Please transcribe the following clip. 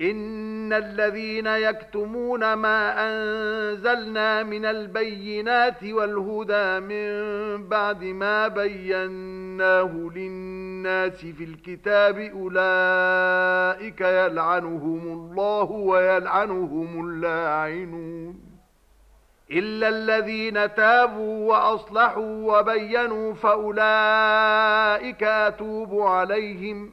إن الذين يكتمون ما أنزلنا من البينات والهدى من بعد ما بيناه للناس في الكتاب أولئك يلعنهم الله ويلعنهم اللاعنون إلا الذين تابوا وأصلحوا وبينوا فأولئك أتوب عليهم